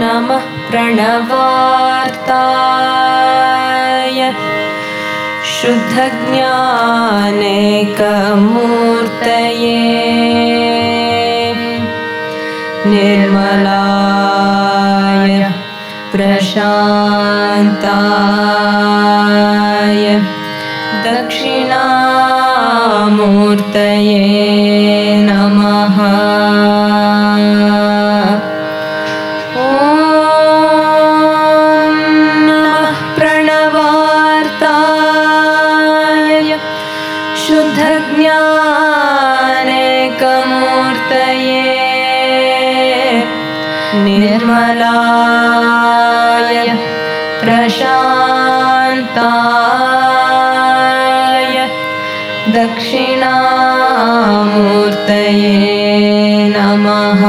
नमः प्रणवार्ताय शुद्धज्ञानेकमूर्तये निर्मलाय प्रशान्ताय दक्षिणामूर्तये नमः। ॐ प्रणवार्ताय शुद्धज्ञानेकमूर्तये निर्मलाय दक्षिणामूर्तये नमः।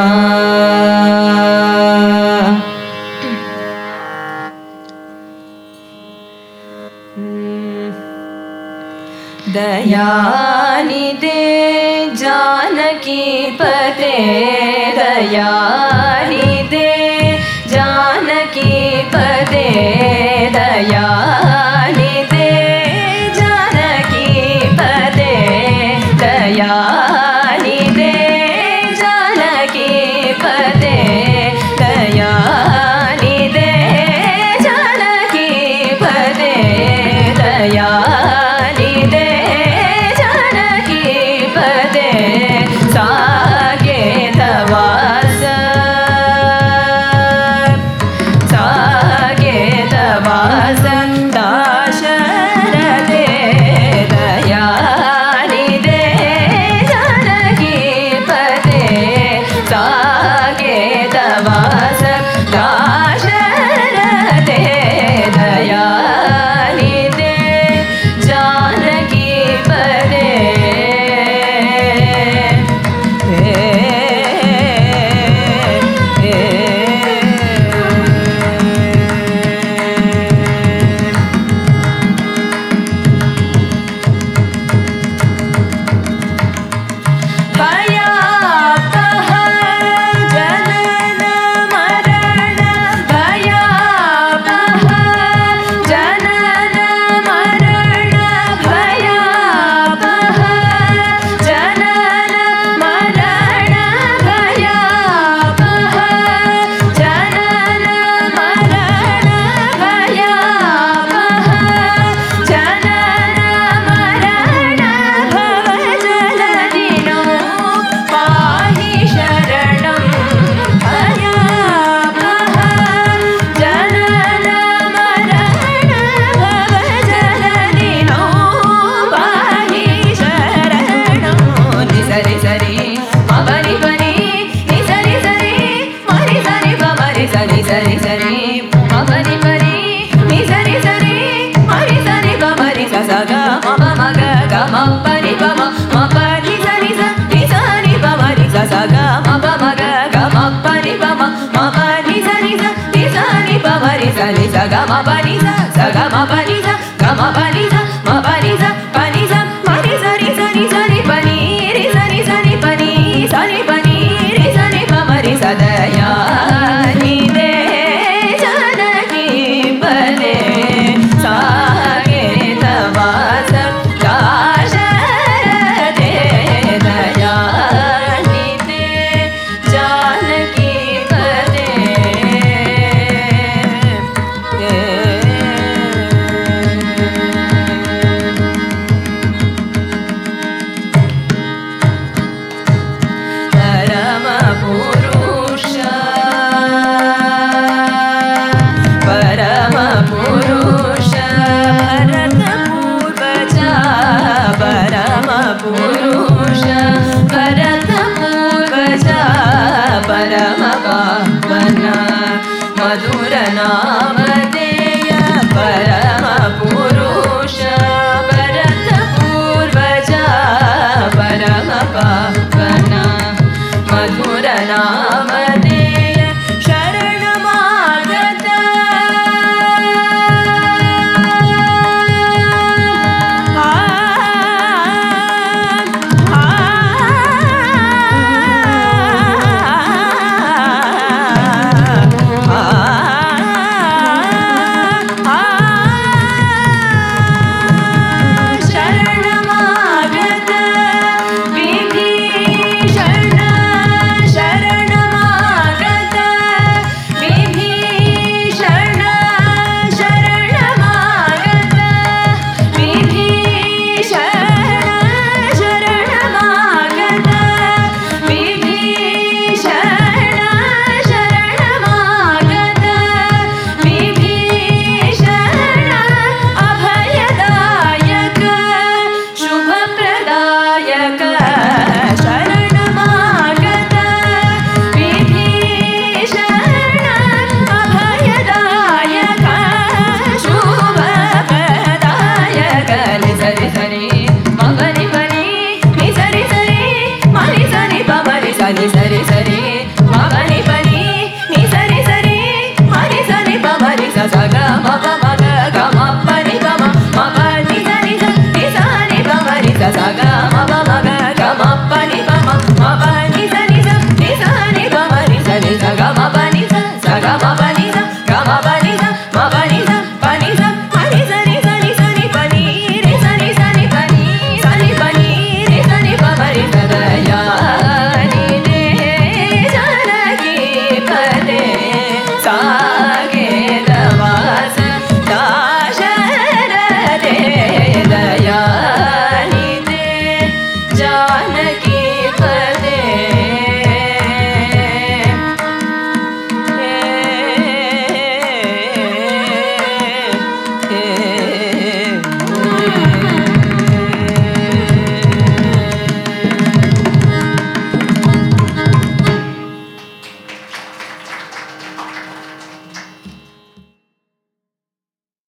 दयानिदे जानकीपते दयानिदे Sagama baliza, sagama baliza por Marisa.